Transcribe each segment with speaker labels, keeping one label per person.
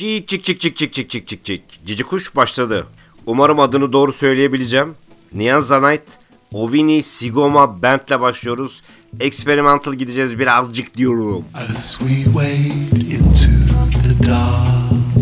Speaker 1: Cik cik cik cik cik cik cik cik cik. Cici kuş başladı. Umarım adını doğru söyleyebileceğim. Nianzanite, Ovini Sigoma Band'le başlıyoruz. Experimental gideceğiz birazcık diyorum.
Speaker 2: As we wade into the dark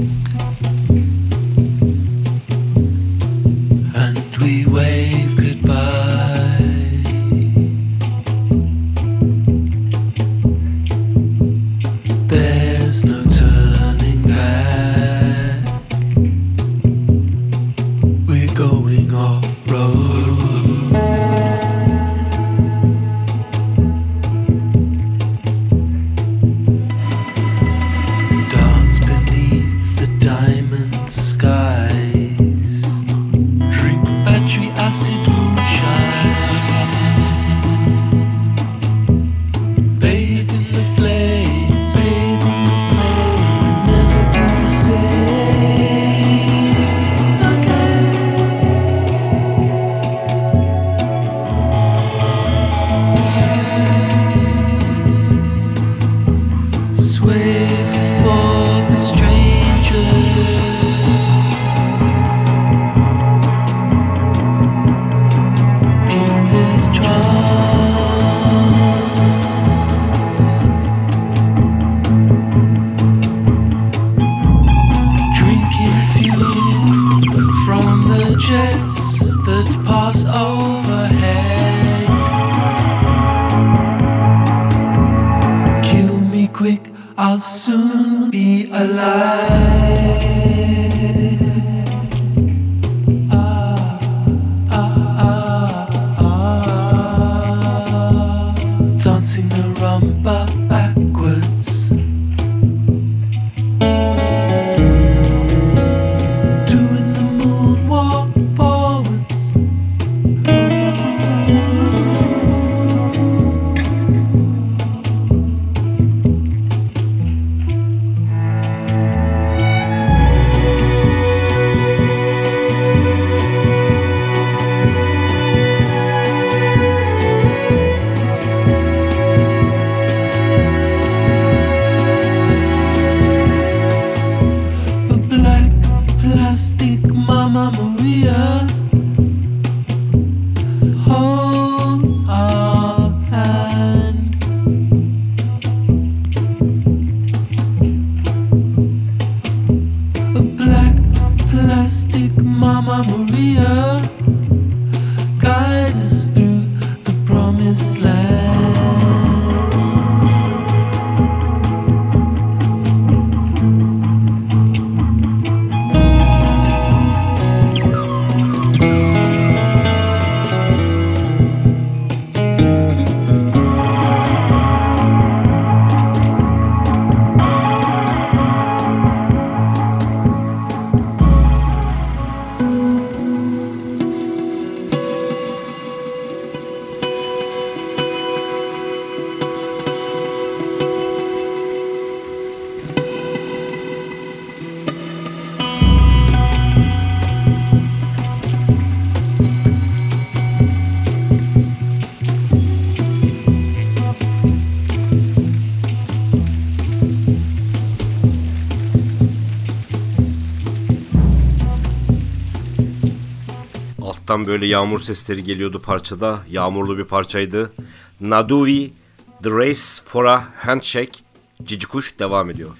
Speaker 2: quick, I'll soon be alive.
Speaker 1: Alttan böyle yağmur sesleri geliyordu parçada. Yağmurlu bir parçaydı. Naduri, The Race for a Handshake. Cici kuş devam ediyor.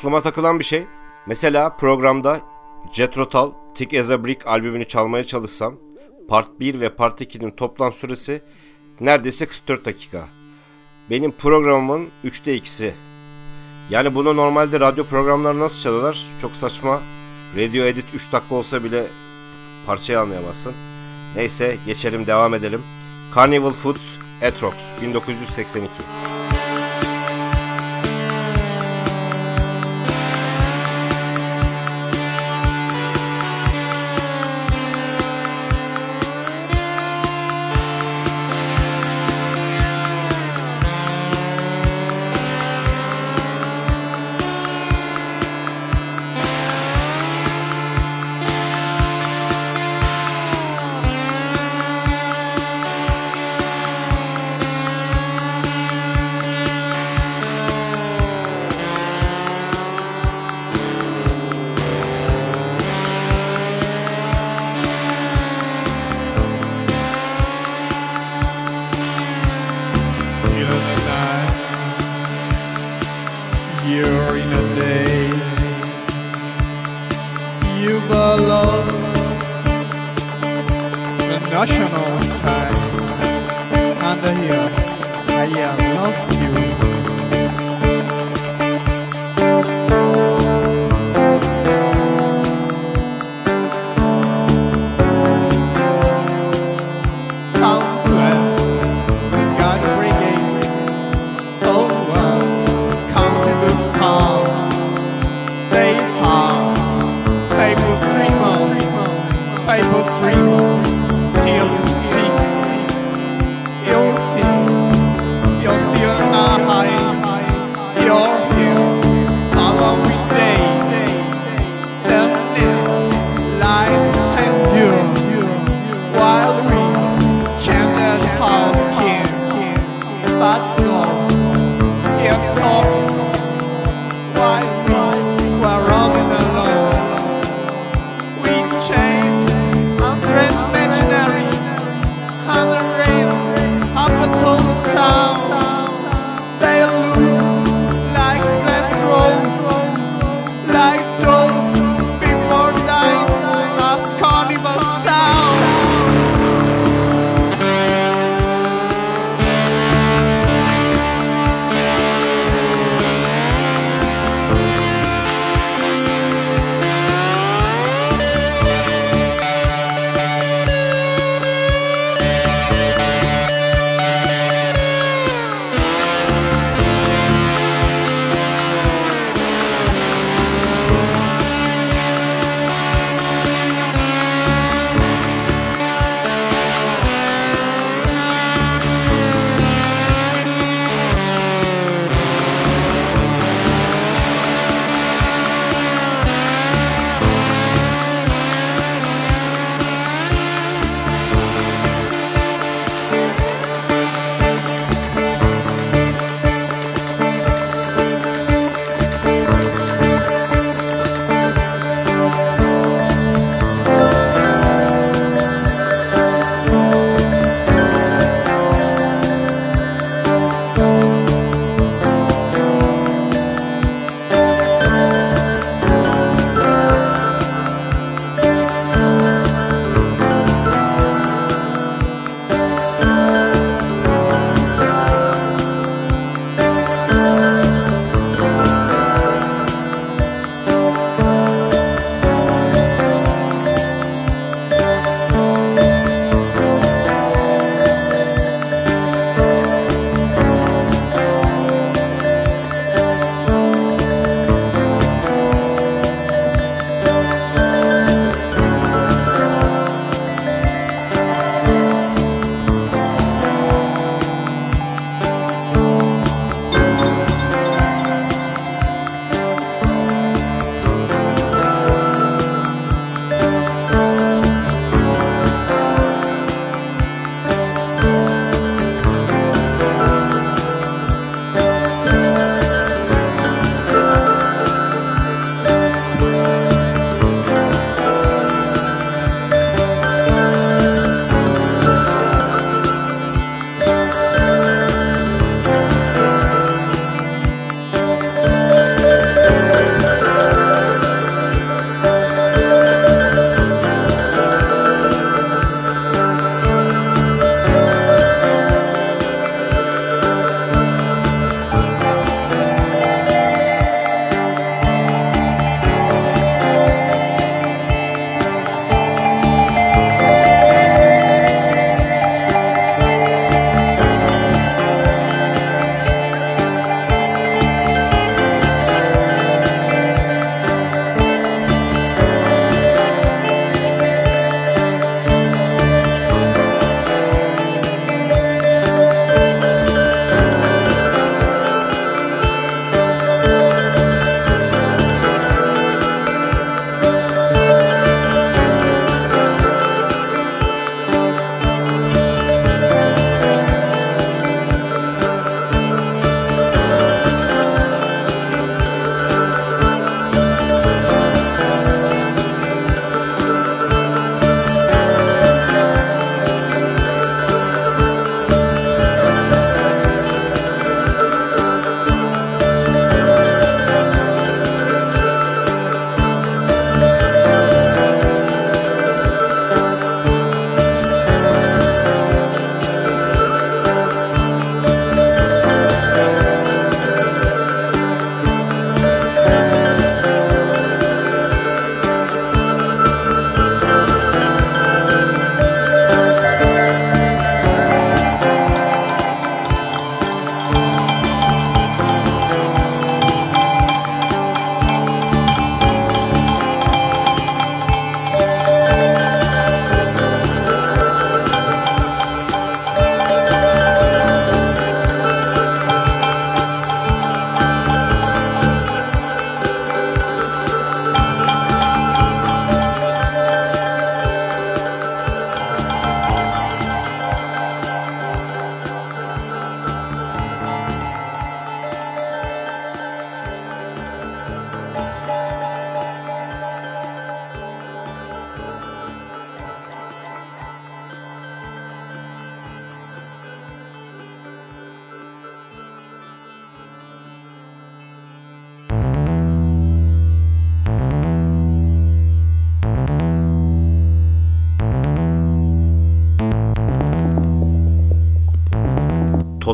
Speaker 3: Aklıma takılan bir şey. Mesela programda Jethro Tull Thick as a Brick albümünü çalmaya çalışsam Part 1 ve Part 2'nin toplam süresi neredeyse 44 dakika. Benim programımın 3'te 2'si. Yani bunu normalde radyo programları nasıl çalarlar? Çok saçma. Radio edit 3 dakika olsa bile parçayı anlayamazsın. Neyse geçelim devam edelim. Carnival Foods Etrox 1982.
Speaker 4: perfecto.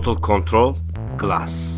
Speaker 1: Total Control Glass.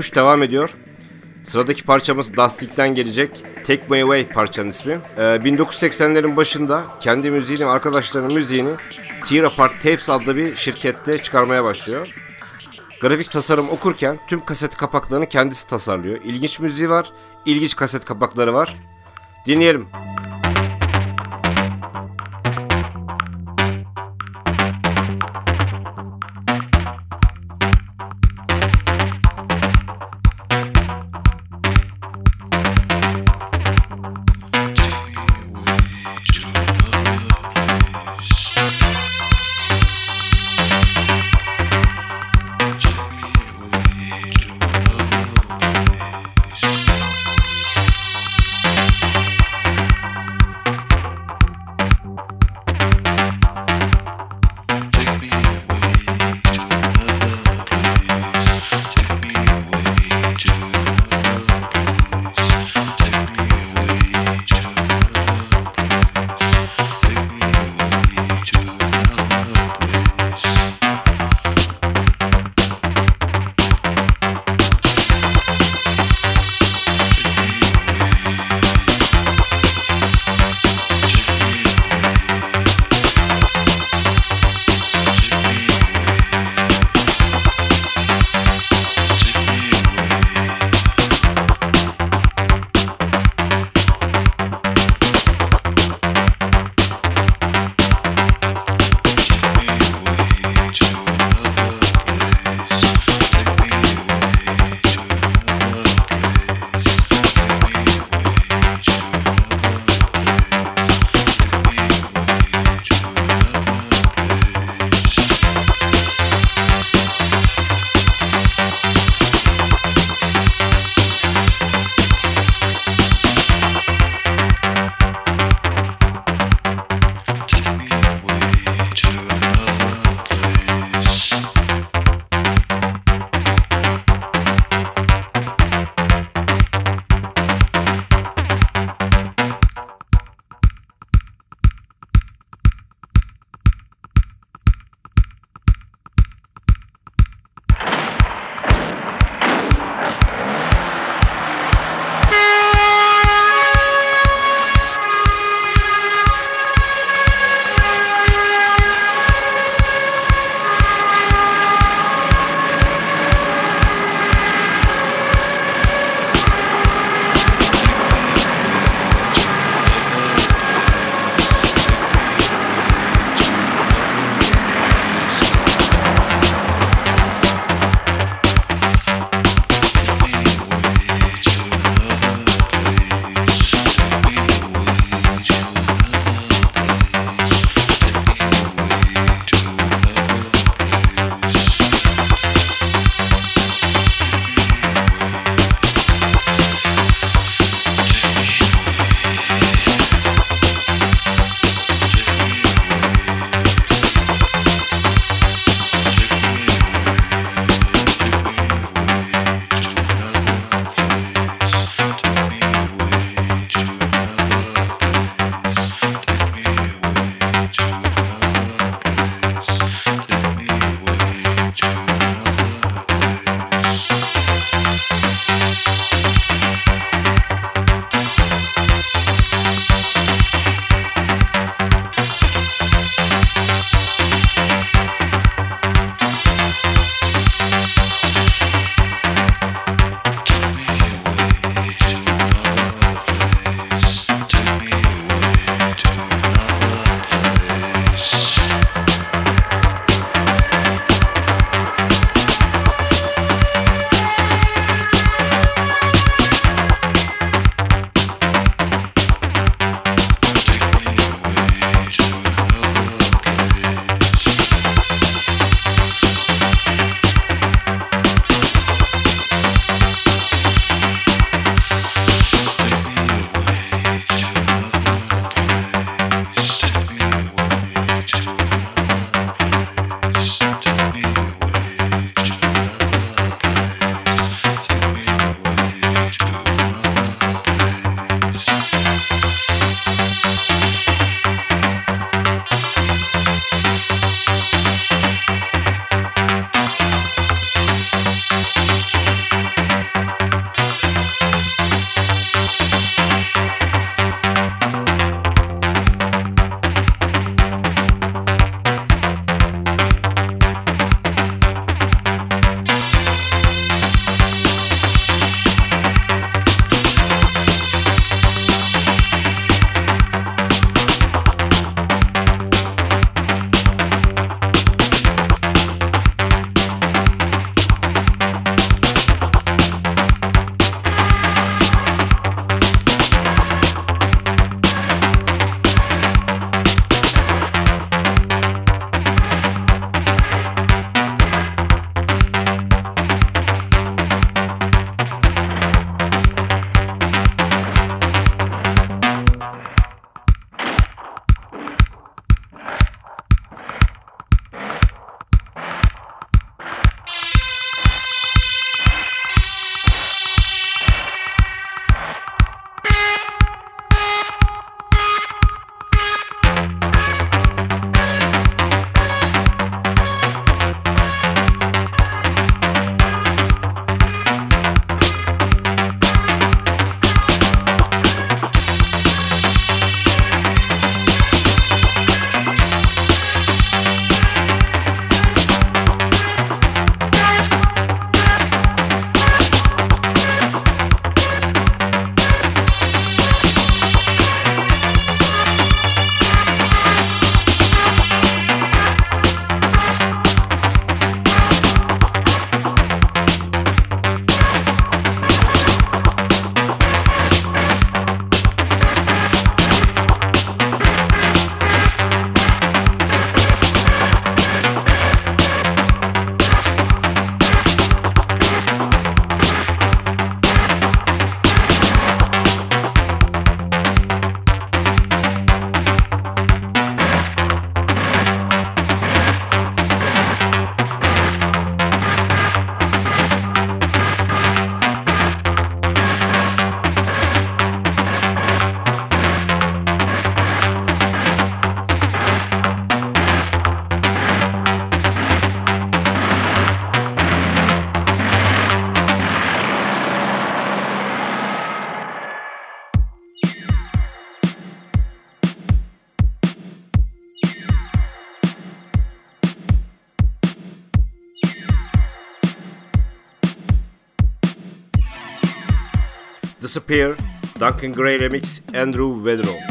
Speaker 1: Cici Kuş devam ediyor. Sıradaki parçamız Dustik'ten gelecek. Take Me Away parçanın ismi. Ee, 1980'lerin başında kendi müziğini ve arkadaşlarının müziğini Tear Apart Tapes adlı bir şirkette çıkarmaya başlıyor. Grafik tasarım okurken tüm kaset kapaklarını kendisi tasarlıyor. İlginç müziği var, ilginç kaset kapakları var. Dinleyelim.
Speaker 5: Disappear, Duncan Gray Remix, Andrew Weatherall.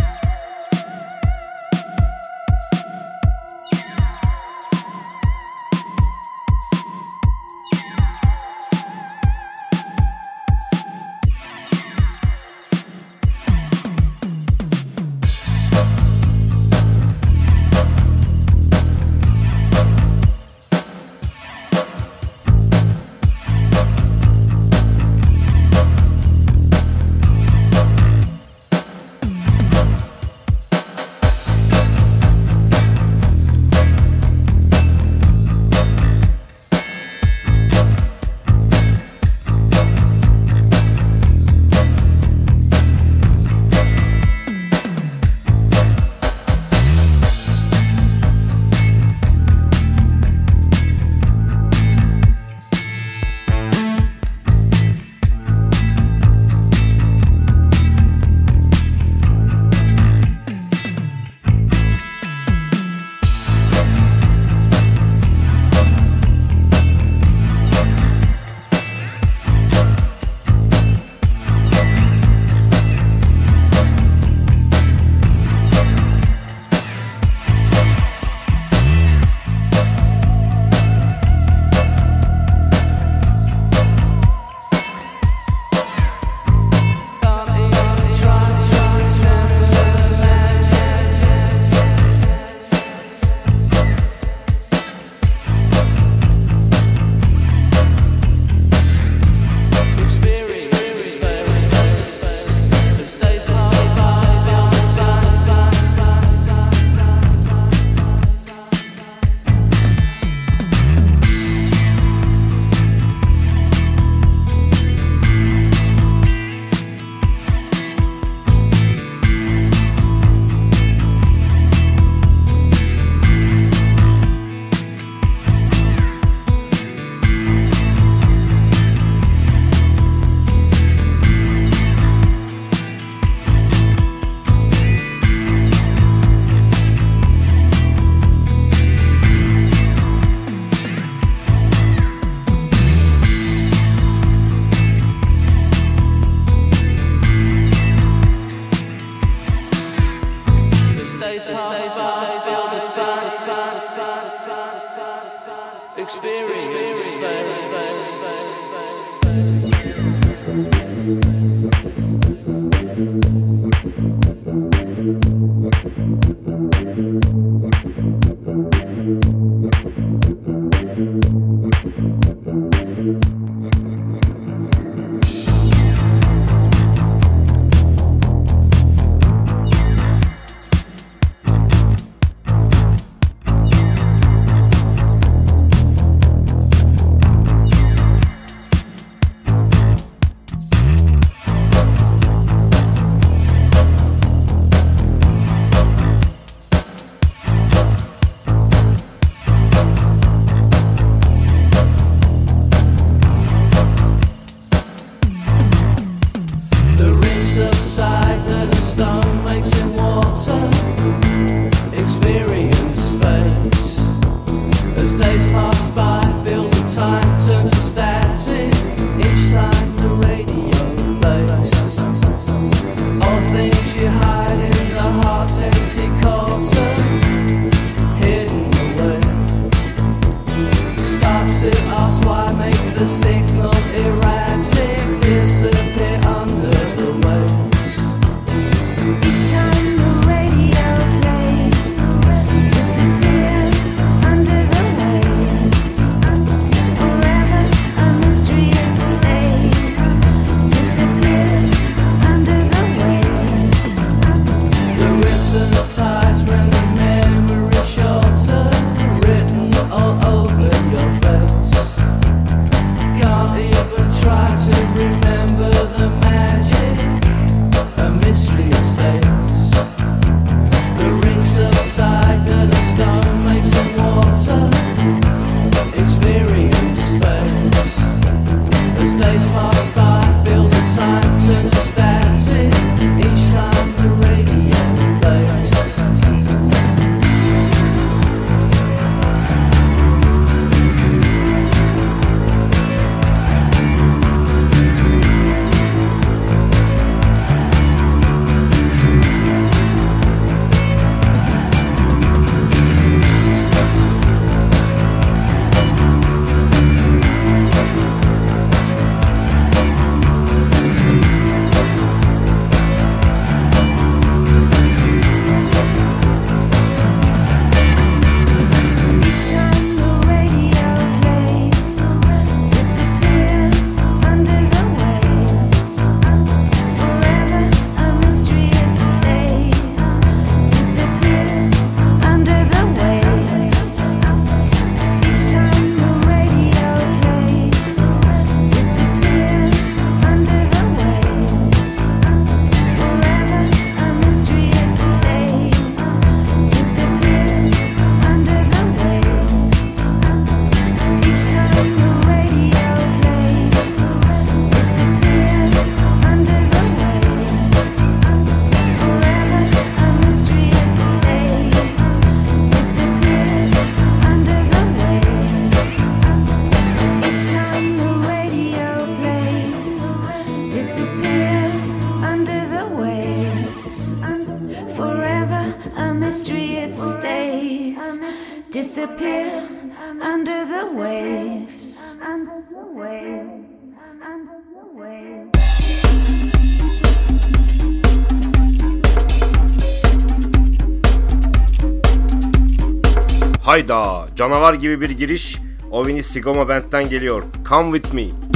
Speaker 1: Hayda canavar gibi bir giriş Ovini Sigoma Band'den geliyor. Come with me.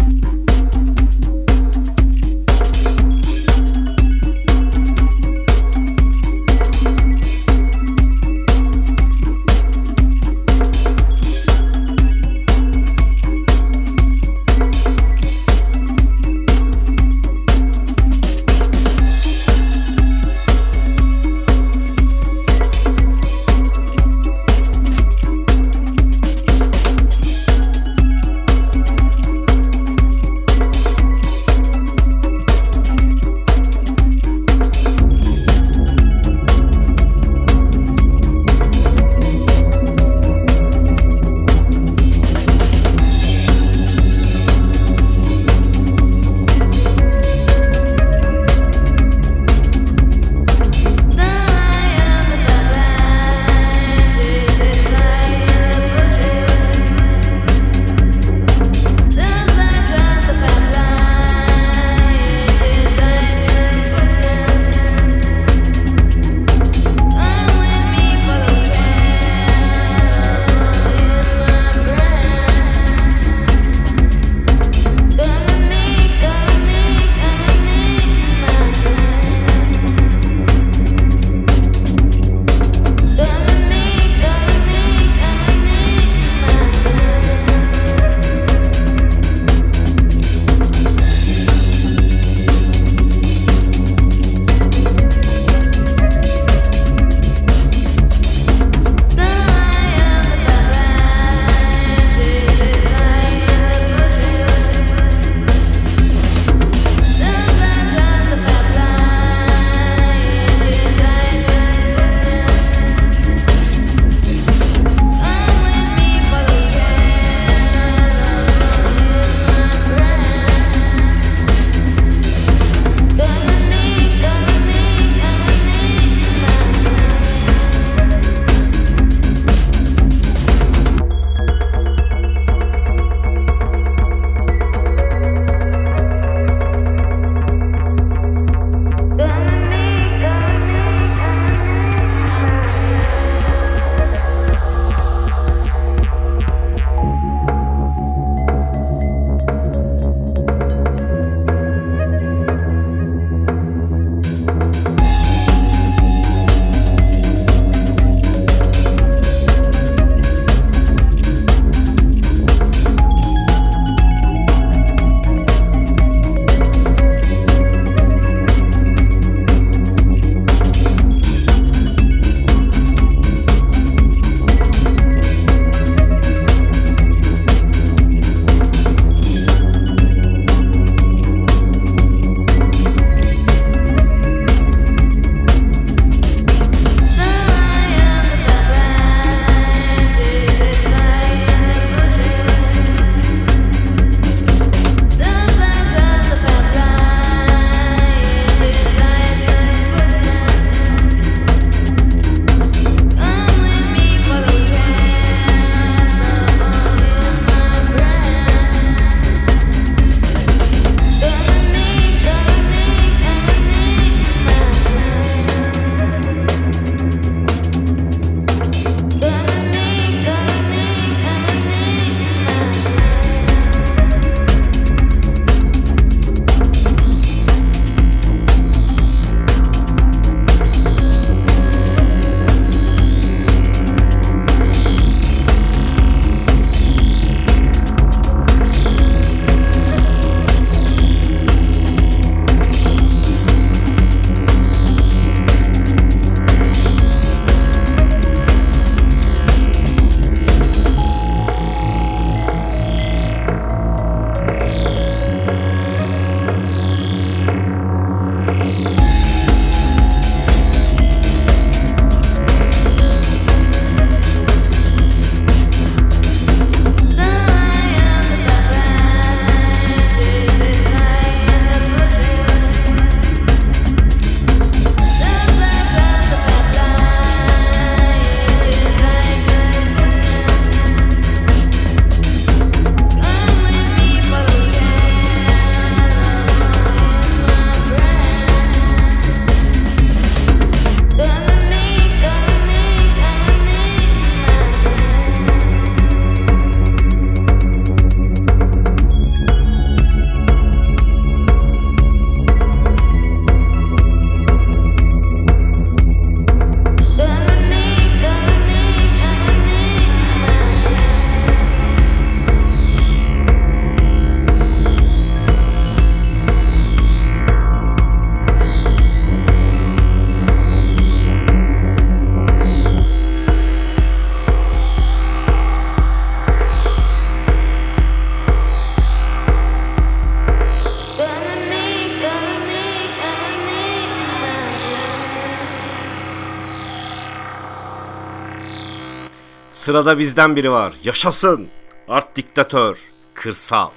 Speaker 2: Sırada bizden biri var. Yaşasın. Art diktatör. Kırsal.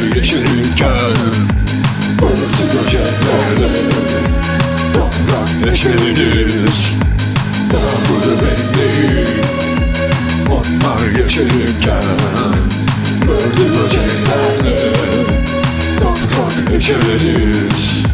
Speaker 6: yeşerirken Örtü köşelere Toprak yeşerilir Yağmuru bekleyin Onlar yeşerirken Örtü köşelere Toprak
Speaker 2: yeşerilir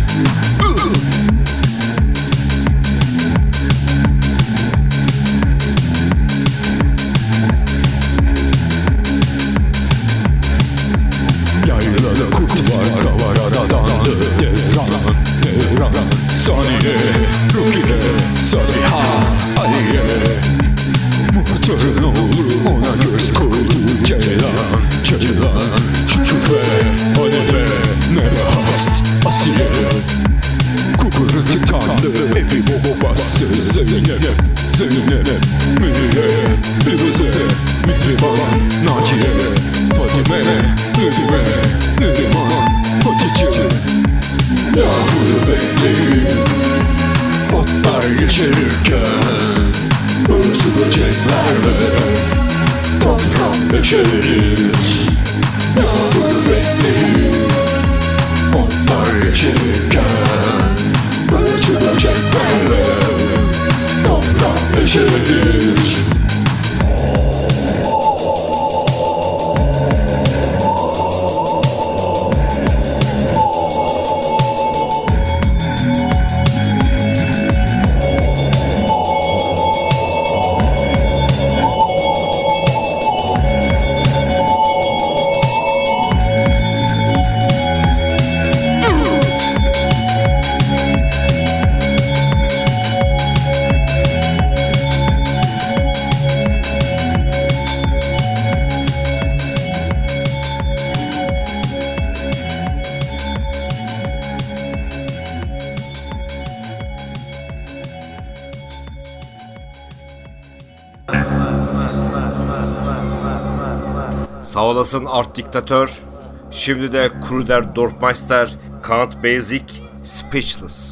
Speaker 2: Wallace'ın Art Diktatör, şimdi de Kruder Dorfmeister, Count Basic, Speechless.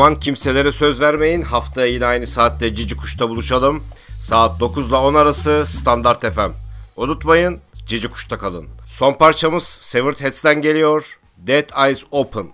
Speaker 1: Aman kimselere söz vermeyin. Haftaya yine aynı saatte Cici Kuş'ta buluşalım. Saat 9 ile 10 arası Standart FM. Unutmayın Cici Kuş'ta kalın. Son parçamız Severed Heads'ten geliyor. Dead Eyes Open.